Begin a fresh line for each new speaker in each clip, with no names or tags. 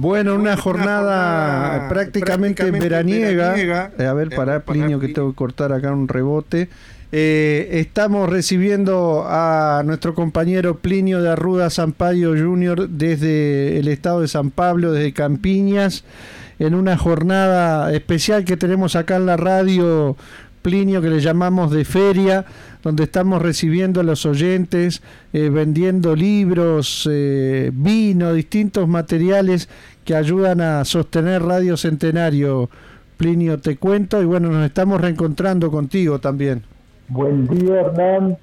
Bueno, una jornada prácticamente veraniega. Eh, A ver, para Plinio, que tengo que cortar acá un rebote. Eh, estamos recibiendo a nuestro compañero Plinio de Arruda Sampaio Jr. desde el estado de San Pablo, desde Campiñas, en una jornada especial que tenemos acá en la radio, Plinio, que le llamamos de feria, donde estamos recibiendo a los oyentes, eh, vendiendo libros, eh, vino, distintos materiales que ayudan a sostener Radio Centenario. Plinio, te cuento, y bueno, nos estamos reencontrando contigo también.
Buen día, Hernán.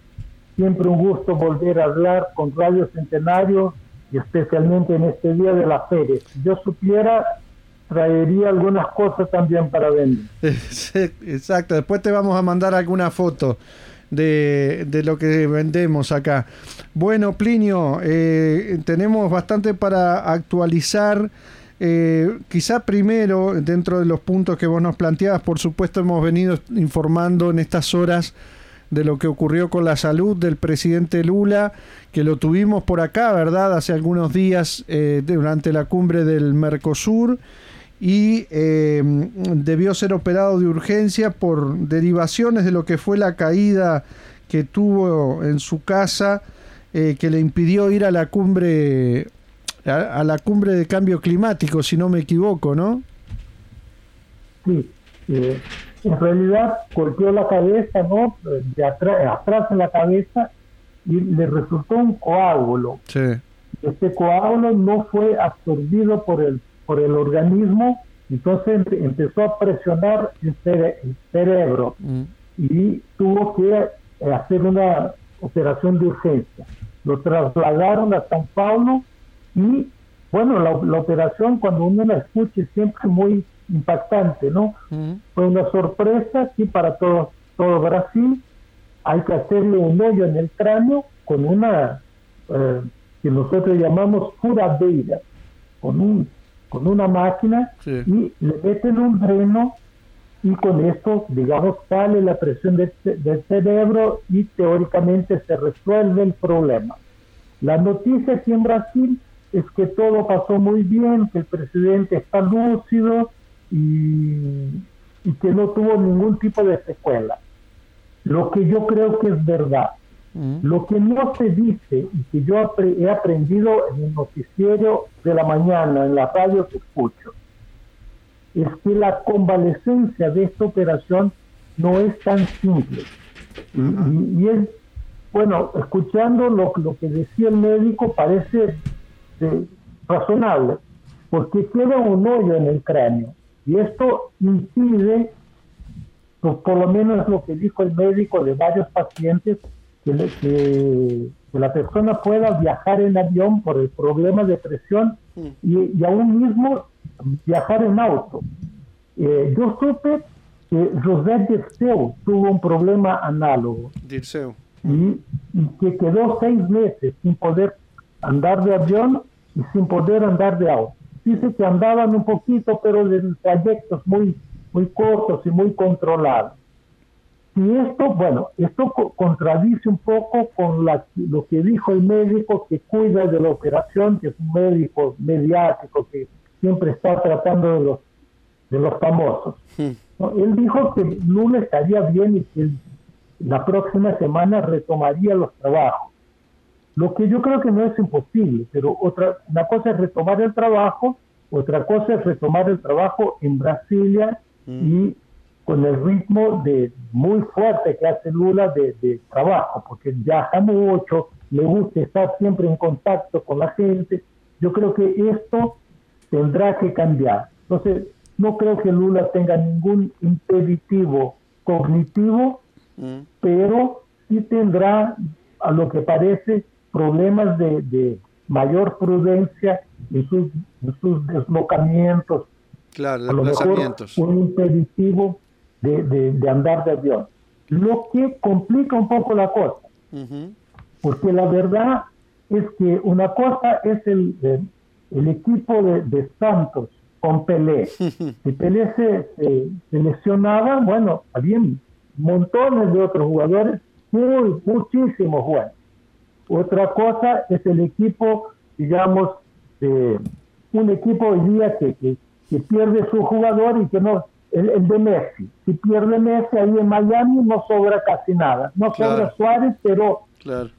Siempre un gusto volver a hablar con Radio Centenario y especialmente en este día de la feria. Si yo supiera, traería algunas cosas también para vender.
Exacto, después te vamos a mandar alguna foto de, de lo que vendemos acá. Bueno, Plinio, eh, tenemos bastante para actualizar. Eh, quizá primero, dentro de los puntos que vos nos planteabas, por supuesto hemos venido informando en estas horas de lo que ocurrió con la salud del presidente Lula, que lo tuvimos por acá, ¿verdad? Hace algunos días eh, durante la cumbre del Mercosur y eh, debió ser operado de urgencia por derivaciones de lo que fue la caída que tuvo en su casa, eh, que le impidió ir a la cumbre a, a la cumbre de cambio climático, si no me equivoco, ¿no?
Sí, eh, en realidad golpeó la cabeza, ¿no? De atrás, atrás en la cabeza y le resultó un coágulo.
Sí.
Este coágulo no fue absorbido por el, por el organismo, entonces empe- empezó a presionar el, cere- el cerebro
Mm.
y tuvo que eh, hacer una operación de urgencia. Lo trasladaron a San Paulo y, bueno, la, la operación cuando uno la escucha es siempre muy impactante, ¿no? Fue una sorpresa aquí para todo, todo Brasil. Hay que hacerle un hoyo en el cráneo con una eh, que nosotros llamamos furadeira, con, un, con una máquina
Sí.
y le meten un dreno y con esto, digamos, sale la presión del, del cerebro y teóricamente se resuelve el problema. La noticia aquí en Brasil es que todo pasó muy bien, que el presidente está lúcido y, y que no tuvo ningún tipo de secuela. Lo que yo creo que es verdad.
Mm.
Lo que no se dice y que yo he aprendido en el noticiero de la mañana, en la radio que escucho, es que la convalecencia de esta operación no es tan simple. Y, y- y es, bueno, escuchando lo, lo que decía el médico parece eh, razonable, porque queda un hoyo en el cráneo y esto impide, pues, por lo menos lo que dijo el médico de varios pacientes, que, le- que- que la persona pueda viajar en avión por el problema de presión y, y aún mismo viajar en auto. Eh, yo supe que José Dirceu tuvo un problema análogo
Dirceu.
y, y que quedó seis meses sin poder andar de avión y sin poder andar de auto. Dice que andaban un poquito, pero de trayectos muy, muy cortos y muy controlados. Y esto, bueno, esto co- contradice un poco con la- lo que dijo el médico que cuida de la operación, que es un médico mediático que siempre está tratando de los, de los famosos. ¿no? Él dijo que Lula estaría bien y que la próxima semana retomaría los trabajos. Lo que yo creo que no es imposible, pero otra una cosa es retomar el trabajo, otra cosa es retomar el trabajo en Brasilia y con el ritmo de muy fuerte que hace Lula de, de trabajo, porque viaja mucho, le gusta estar siempre en contacto con la gente. Yo creo que esto tendrá que cambiar. Entonces, no creo que Lula tenga ningún impeditivo cognitivo, pero sí tendrá, a lo que parece, problemas de, de mayor prudencia en sus, en sus
Claro,
a lo mejor un impeditivo de, andar de avión. Lo que complica un poco la cosa, porque la verdad es que una cosa es el, el, equipo de, Santos con Pelé. Si Pelé se, se, lesionaba, bueno, había montones de otros jugadores, muy, muchísimos buenos. Otra cosa es el equipo, digamos, un equipo hoy día que, que, pierde su jugador y que no, el, de Messi. Si pierde Messi ahí en Miami no sobra casi nada. No sobra Suárez, pero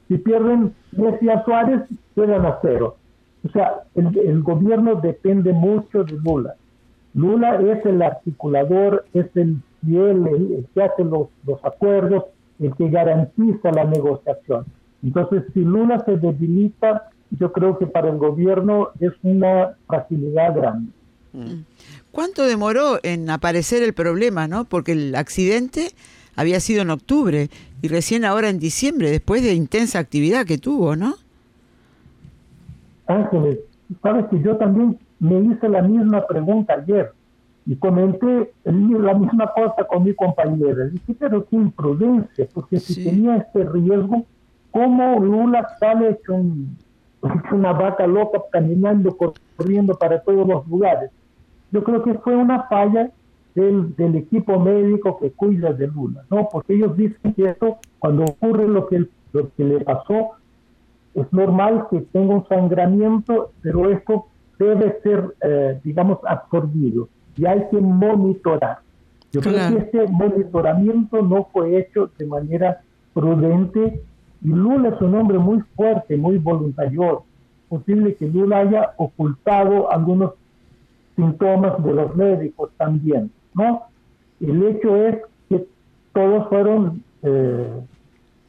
si pierden Messi a Suárez, quedan a cero. O sea, el, gobierno depende mucho de Lula. Lula es el articulador, es el fiel, el, que hace los, los acuerdos, el que garantiza la negociación. Entonces, si Lula se debilita, yo creo que para el gobierno es una fragilidad grande.
Mm. ¿Cuánto demoró en aparecer el problema, no? Porque el accidente había sido en octubre y recién ahora en diciembre, después de intensa actividad que tuvo, ¿no?
Ángeles, sabes que yo también me hice la misma pregunta ayer y comenté la misma cosa con mi compañera. Dije, pero qué imprudencia, porque si tenía este riesgo, ¿cómo Lula sale hecho, una vaca loca caminando, corriendo para todos los lugares? Yo creo que fue una falla del, del, equipo médico que cuida de Lula, ¿no? Porque ellos dicen que esto, cuando ocurre lo que, lo que le pasó, es normal que tenga un sangramiento, pero esto debe ser, eh, digamos, absorbido y hay que monitorar. Yo creo que este monitoramiento no fue hecho de manera prudente y Lula es un hombre muy fuerte, muy voluntarioso. Posible que Lula haya ocultado algunos síntomas de los médicos también, ¿no? El hecho es que todos fueron eh,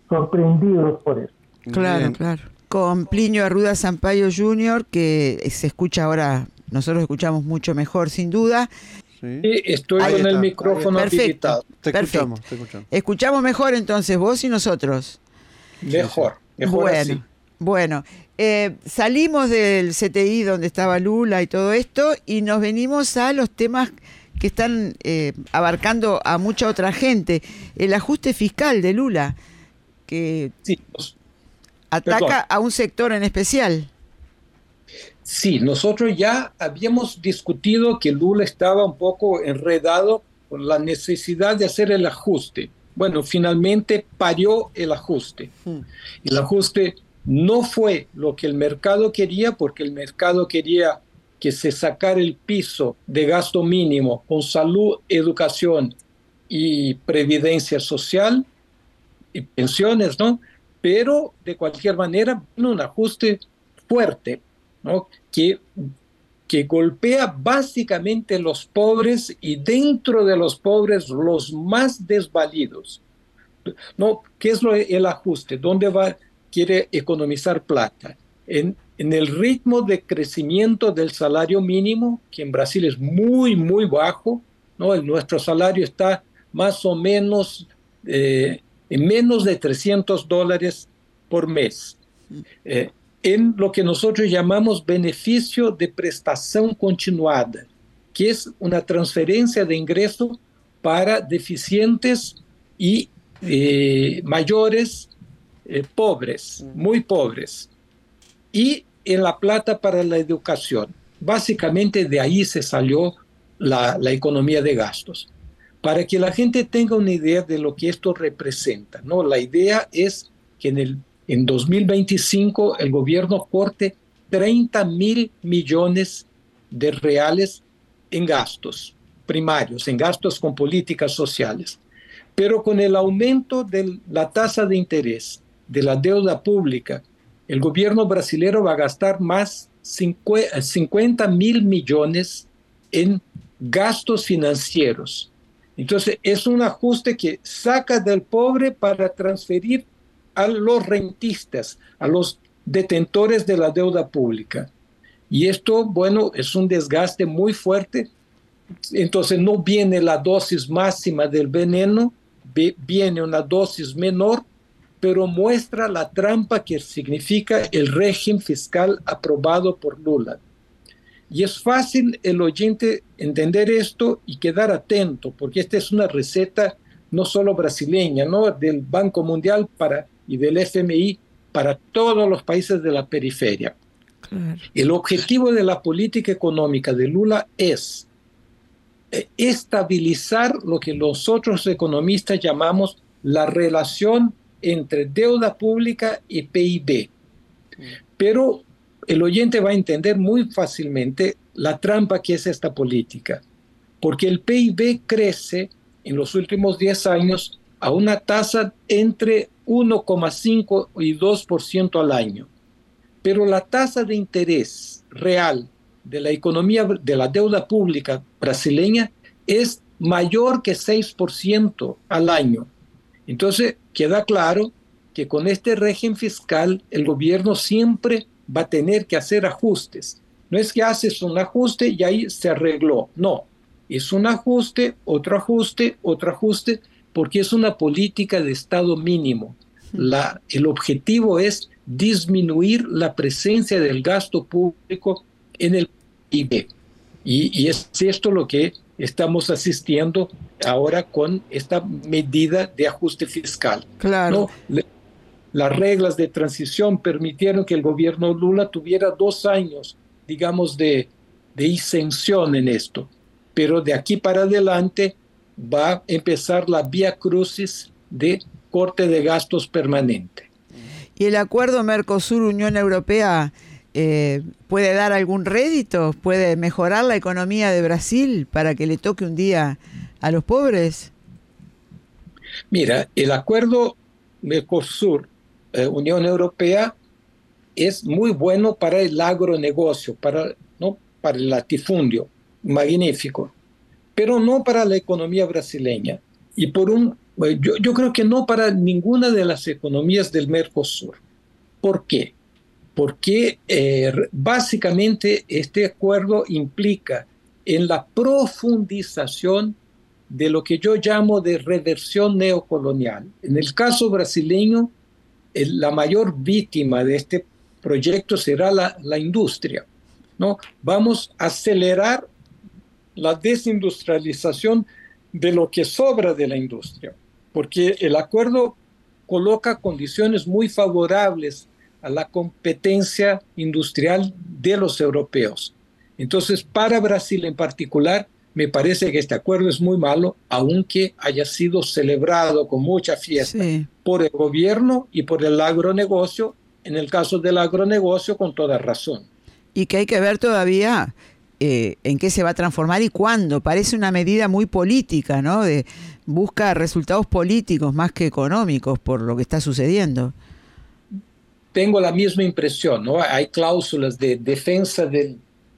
sorprendidos por eso.
Claro, claro. Con Plinio Arruda Sampaio Jr., que se escucha ahora, nosotros escuchamos mucho mejor, sin duda.
Sí, estoy con el micrófono
Perfecto. Te escuchamos, te escuchamos. Escuchamos mejor entonces, vos y nosotros.
Mejor, mejor
bueno, Bueno, eh, salimos del CTI donde estaba Lula y todo esto y nos venimos a los temas que están eh, abarcando a mucha otra gente. El ajuste fiscal de Lula, que ataca a un sector en especial.
Sí, nosotros ya habíamos discutido que Lula estaba un poco enredado con la necesidad de hacer el ajuste. Bueno, finalmente parió el ajuste. Hmm. El ajuste no fue lo que el mercado quería porque el mercado quería que se sacara el piso de gasto mínimo con salud, educación y previdencia social y pensiones, ¿no? Pero de cualquier manera, un ajuste fuerte, ¿no? Que, que golpea básicamente los pobres y dentro de los pobres los más desvalidos. ¿No? ¿Qué es lo, el ajuste? ¿Dónde va? quiere economizar plata. En, en, el ritmo de crecimiento del salario mínimo, que en Brasil es muy, muy bajo, ¿no? nuestro salario está más o menos eh, en menos de 300 dólares por mes. Eh, en lo que nosotros llamamos beneficio de prestación continuada, que es una transferencia de ingreso para deficientes y eh, mayores eh, pobres, muy pobres, y en la plata para la educación. Básicamente de ahí se salió la, economía de gastos. Para que la gente tenga una idea de lo que esto representa, ¿no? La idea es que en, el, en 2025 el gobierno corte 30 mil millones de reales en gastos primarios, en gastos con políticas sociales. Pero con el aumento de la tasa de interés de la deuda pública, el gobierno brasileño va a gastar más 50 mil millones en gastos financieros. Entonces, es un ajuste que saca del pobre para transferir a los rentistas, a los detentores de la deuda pública. Y esto, bueno, es un desgaste muy fuerte. Entonces, no viene la dosis máxima del veneno, viene una dosis menor pero muestra la trampa que significa el régimen fiscal aprobado por Lula. Y es fácil el oyente entender esto y quedar atento, porque esta es una receta no solo brasileña, ¿no? del Banco Mundial para, y del FMI para todos los países de la periferia. El objetivo de la política económica de Lula es eh, estabilizar lo que nosotros economistas llamamos la relación entre deuda pública y PIB. Pero el oyente va a entender muy fácilmente la trampa que es esta política, porque el PIB crece en los últimos 10 años a una tasa entre 1,5 y 2% al año. Pero la tasa de interés real de la economía, de la deuda pública brasileña es mayor que 6% al año. Entonces, queda claro que con este régimen fiscal el gobierno siempre va a tener que hacer ajustes. No es que haces un ajuste y ahí se arregló. No, es un ajuste, otro ajuste, otro ajuste, porque es una política de Estado mínimo. La, el objetivo es disminuir la presencia del gasto público en el PIB. Y, y es esto lo que estamos asistiendo ahora con esta medida de ajuste fiscal.
Claro.
Las reglas de transición permitieron que el gobierno Lula tuviera dos años, digamos, de, de exención en esto. Pero de aquí para adelante va a empezar la vía crucis de corte de gastos permanente.
¿Y el acuerdo Mercosur-Unión Europea eh, puede dar algún rédito? ¿Puede mejorar la economía de Brasil para que le toque un día a los pobres?
Mira, el acuerdo Mercosur eh, Unión Europea es muy bueno para el agronegocio, para, ¿no? para el latifundio, magnífico, pero no para la economía brasileña. Y por un, eh, yo, yo creo que no para ninguna de las economías del Mercosur. ¿Por qué? Porque eh, básicamente este acuerdo implica en la profundización de lo que yo llamo de reversión neocolonial. En el caso brasileño, la mayor víctima de este proyecto será la, la industria. ¿no? Vamos a acelerar la desindustrialización de lo que sobra de la industria, porque el acuerdo coloca condiciones muy favorables a la competencia industrial de los europeos. Entonces, para Brasil en particular, me parece que este acuerdo es muy malo, aunque haya sido celebrado con mucha fiesta por el gobierno y por el agronegocio, en el caso del agronegocio con toda razón.
Y que hay que ver todavía eh, en qué se va a transformar y cuándo. Parece una medida muy política, ¿no? De, busca resultados políticos más que económicos por lo que está sucediendo.
Tengo la misma impresión, ¿no? Hay cláusulas de defensa del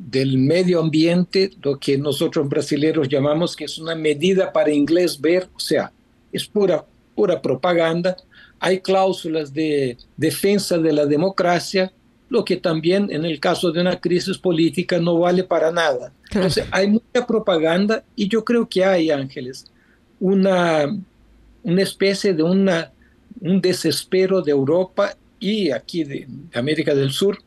del medio ambiente, lo que nosotros brasileños llamamos que es una medida para inglés ver, o sea, es pura, pura propaganda. Hay cláusulas de defensa de la democracia, lo que también en el caso de una crisis política no vale para nada. Entonces, hay mucha propaganda y yo creo que hay, Ángeles, una, una especie de una, un desespero de Europa y aquí de América del Sur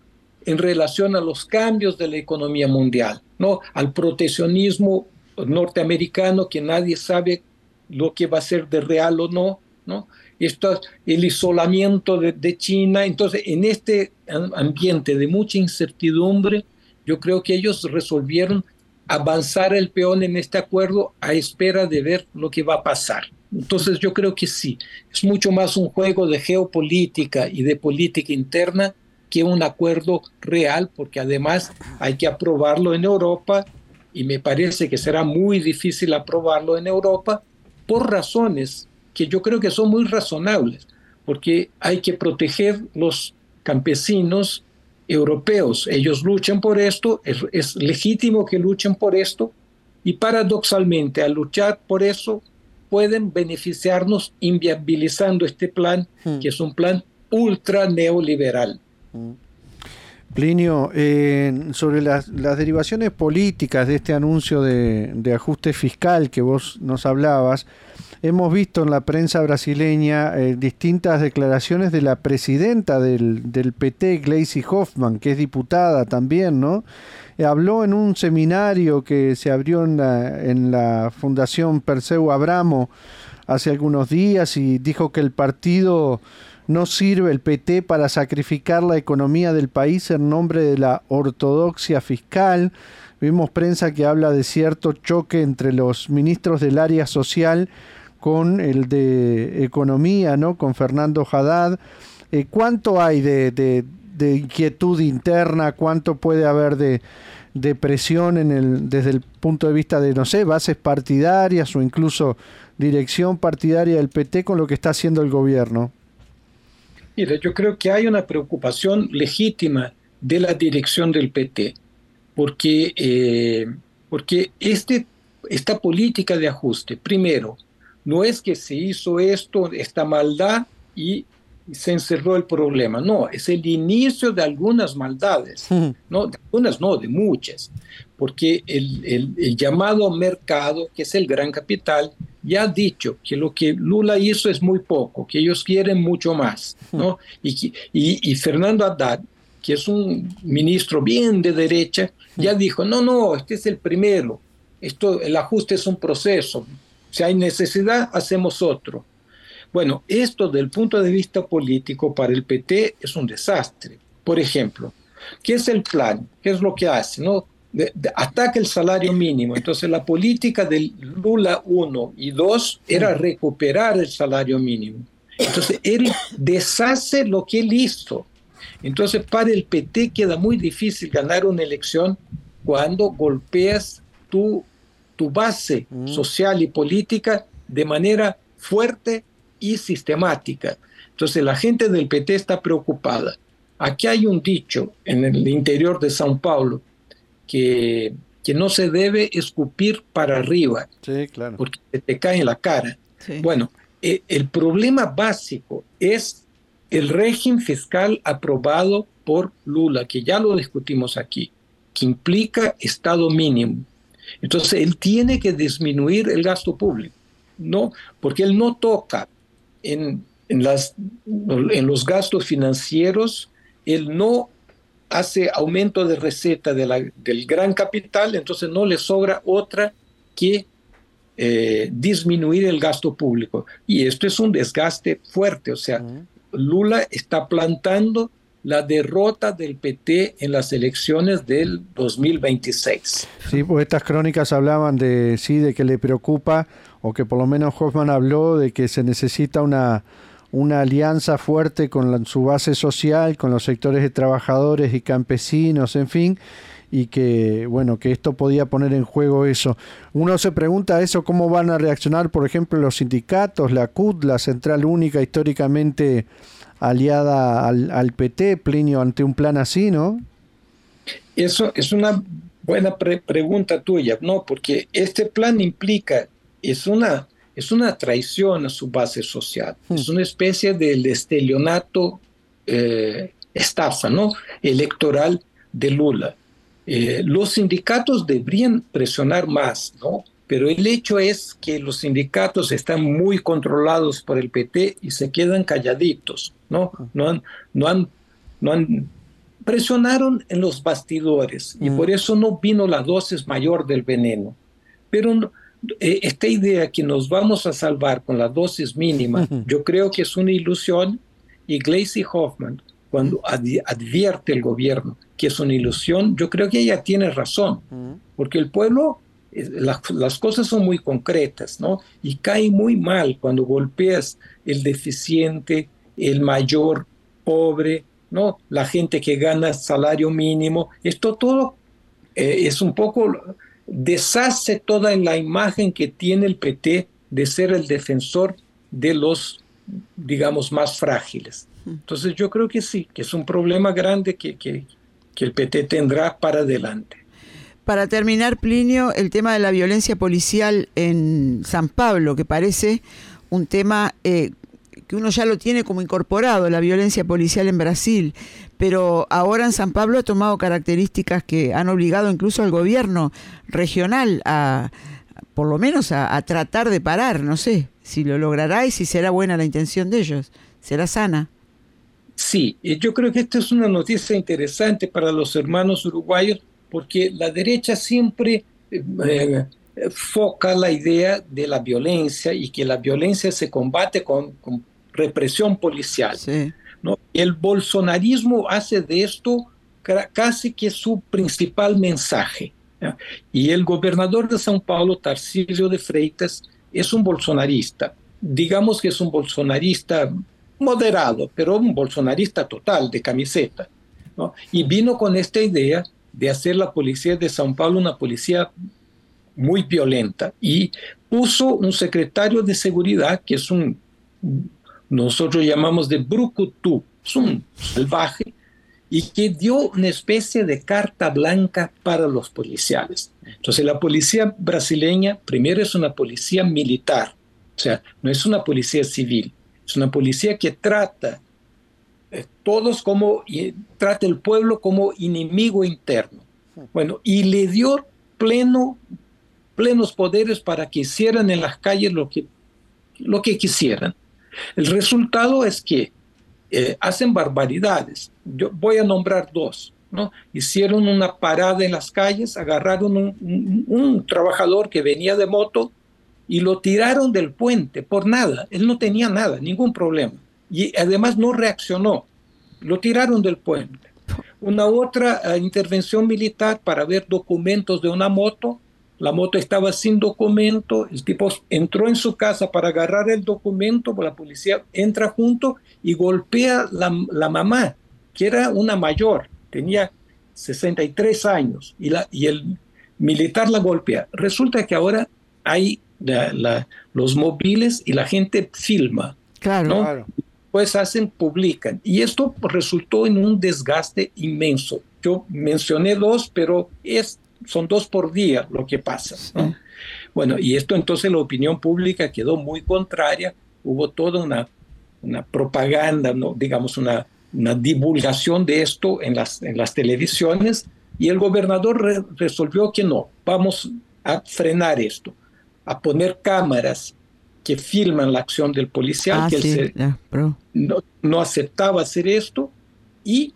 en relación a los cambios de la economía mundial, ¿no? al proteccionismo norteamericano que nadie sabe lo que va a ser de real o no, ¿no? Esto, el isolamiento de, de China. Entonces, en este ambiente de mucha incertidumbre, yo creo que ellos resolvieron avanzar el peón en este acuerdo a espera de ver lo que va a pasar. Entonces yo creo que sí, es mucho más un juego de geopolítica y de política interna que un acuerdo real, porque además hay que aprobarlo en Europa y me parece que será muy difícil aprobarlo en Europa por razones que yo creo que son muy razonables, porque hay que proteger los campesinos europeos. Ellos luchan por esto, es, es legítimo que luchen por esto, y paradoxalmente al luchar por eso pueden beneficiarnos inviabilizando este plan, hmm. que es un plan ultra neoliberal.
Plinio, sobre las, derivaciones políticas de este anuncio de, ajuste fiscal que vos nos hablabas, hemos visto en la prensa brasileña eh, distintas declaraciones de la presidenta del, del PT, Gleisi Hoffman, que es diputada también, ¿no? eh, habló en un seminario que se abrió en la, en la Fundación Perseu Abramo hace algunos días y dijo que el partido no sirve el PT para sacrificar la economía del país en nombre de la ortodoxia fiscal. Vimos prensa que habla de cierto choque entre los ministros del área social con el de economía, ¿no? Con Fernando Haddad. Eh, ¿Cuánto hay de, de, inquietud interna? ¿Cuánto puede haber de, de presión en el, desde el punto de vista de, no sé, bases partidarias o incluso dirección partidaria del PT con lo que está haciendo el gobierno?
Mira, yo creo que hay una preocupación legítima de la dirección del PT, porque, eh, porque este, esta política de ajuste, primero, no es que se hizo esto, esta maldad y se encerró el problema. No, es el inicio de algunas maldades. No, de algunas no, de muchas. Porque el, el, llamado mercado, que es el gran capital, ya ha dicho que lo que Lula hizo es muy poco, que ellos quieren mucho más. ¿no? Y, y, y Fernando Haddad, que es un ministro bien de derecha, ya dijo, no, no, este es el primero. Esto, el ajuste es un proceso. Si hay necesidad, hacemos otro. Bueno, esto del punto de vista político para el PT es un desastre. Por ejemplo, ¿qué es el plan? ¿Qué es lo que hace? ¿No? ataca el salario mínimo. Entonces la política del Lula 1 y 2 era recuperar el salario mínimo. Entonces él deshace lo que él hizo. Entonces para el PT queda muy difícil ganar una elección cuando golpeas tu tu base mm. social y política de manera fuerte y sistemática. Entonces la gente del PT está preocupada. Aquí hay un dicho en el interior de Sao Paulo que, que no se debe escupir para arriba, porque te cae en la cara. Bueno, eh, el problema básico es el régimen fiscal aprobado por Lula, que ya lo discutimos aquí, que implica Estado mínimo. Entonces, él tiene que disminuir el gasto público, ¿no? Porque él no toca en, las, en los gastos financieros, él no hace aumento de receta de la, del gran capital, entonces no le sobra otra que eh, disminuir el gasto público. Y esto es un desgaste fuerte, o sea, Lula está plantando la derrota del PT en las elecciones del 2026.
Sí, pues estas crónicas hablaban de sí de que le preocupa o que por lo menos Hoffman habló de que se necesita una una alianza fuerte con su base social, con los sectores de trabajadores y campesinos, en fin, y que bueno, que esto podía poner en juego eso. Uno se pregunta eso cómo van a reaccionar, por ejemplo, los sindicatos, la CUT, la Central Única históricamente aliada al, PT, Plinio, ante un plan así, ¿no?
Eso es una buena pregunta tuya, ¿no? Porque este plan implica, es una, es una traición a su base social, hmm. es una especie de estelionato, eh, estafa, ¿no? Electoral de Lula. Eh, los sindicatos deberían presionar más, ¿no? Pero el hecho es que los sindicatos están muy controlados por el PT y se quedan calladitos, ¿no? No han, no han, no han presionaron en los bastidores y por eso no vino la dosis mayor del veneno. Pero eh, esta idea que nos vamos a salvar con la dosis mínima, yo creo que es una ilusión y Gleisi Hoffman, cuando advierte el gobierno que es una ilusión, yo creo que ella tiene razón, porque el pueblo las cosas son muy concretas, ¿no? Y cae muy mal cuando golpeas el deficiente, el mayor, pobre, ¿no? La gente que gana salario mínimo. Esto todo eh, es un poco, deshace toda la imagen que tiene el PT de ser el defensor de los, digamos, más frágiles. Entonces yo creo que sí, que es un problema grande que, que, que el PT tendrá para adelante.
Para terminar, Plinio, el tema de la violencia policial en San Pablo, que parece un tema eh, que uno ya lo tiene como incorporado, la violencia policial en Brasil, pero ahora en San Pablo ha tomado características que han obligado incluso al gobierno regional a, por lo menos, a, tratar de parar, no sé si lo logrará y si será buena la intención de ellos, será sana.
Sí, yo creo que esta es una noticia interesante para los hermanos uruguayos porque la derecha siempre eh, foca la idea de la violencia y que la violencia se combate con, con represión policial. ¿no? El bolsonarismo hace de esto casi que su principal mensaje. Y el gobernador de São Paulo, Tarcísio de Freitas, es un bolsonarista. Digamos que es un bolsonarista moderado, pero un bolsonarista total, de camiseta. ¿no? Y vino con esta idea de hacer la policía de São Paulo una policía muy violenta y puso un secretario de seguridad que es un, nosotros llamamos de brucutu, es un salvaje, y que dio una especie de carta blanca para los policiales. Entonces la policía brasileña primero es una policía militar, o sea, no es una policía civil, es una policía que trata eh, todos como, y, trata el pueblo como enemigo interno. Bueno, y le dio pleno, plenos poderes para que hicieran en las calles lo que, lo que quisieran. El resultado es que eh, hacen barbaridades. Yo voy a nombrar dos. ¿no? Hicieron una parada en las calles, agarraron un, un, trabajador que venía de moto y lo tiraron del puente por nada. Él no tenía nada, ningún problema. Y además no reaccionó. Lo tiraron del puente. Una otra uh, intervención militar para ver documentos de una moto la moto estaba sin documento, el tipo entró en su casa para agarrar el documento, la policía entra junto y golpea la, la mamá, que era una mayor, tenía 63 años, y, la, y el militar la golpea. Resulta que ahora hay la, la, los móviles y la gente filma.
Claro.
¿no?
claro.
Pues hacen, publican. Y esto resultó en un desgaste inmenso. Yo mencioné dos, pero es son dos por día lo que pasa. ¿no? Bueno, y esto entonces la opinión pública quedó muy contraria, hubo toda una, una propaganda, ¿no? digamos, una, una divulgación de esto en las, en las televisiones, y el gobernador re resolvió que no, vamos a frenar esto, a poner cámaras que filman la acción del policial,
ah,
que
sí,
él se, no, no aceptaba hacer esto, y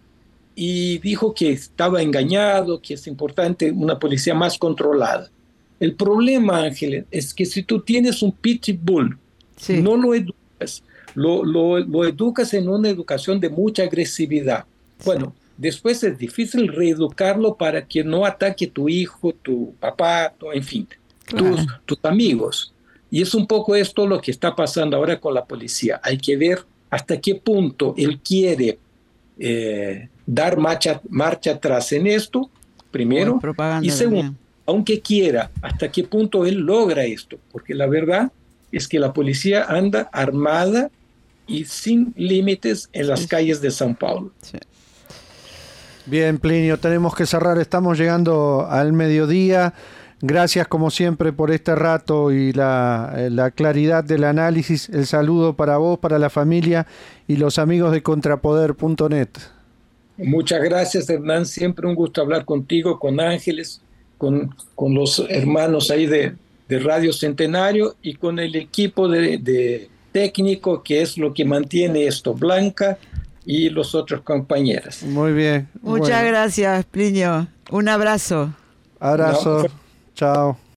y dijo que estaba engañado, que es importante una policía más controlada. El problema, Ángel, es que si tú tienes un pitbull, sí. no lo educas, lo, lo, lo, educas en una educación de mucha agresividad. Sí. Bueno, después es difícil reeducarlo para que no ataque tu hijo, tu papá, tu, en fin, claro. tus, tus amigos. Y es un poco esto lo que está pasando ahora con la policía. Hay que ver hasta qué punto él quiere eh, dar marcha, marcha atrás en esto, primero, y segundo, aunque quiera, hasta qué punto él logra esto, porque la verdad es que la policía anda armada y sin límites en las sí. calles de São Paulo. Sí.
Bien, Plinio, tenemos que cerrar, estamos llegando al mediodía. Gracias como siempre por este rato y la, la, claridad del análisis. El saludo para vos, para la familia y los amigos de contrapoder.net.
Muchas gracias, Hernán. Siempre un gusto hablar contigo, con Ángeles, con, con los hermanos ahí de, de, Radio Centenario y con el equipo de, de, técnico que es lo que mantiene esto, Blanca y los otros compañeros.
Muy bien.
Muchas bueno. gracias, Plinio. Un abrazo.
Abrazo. No, Chao.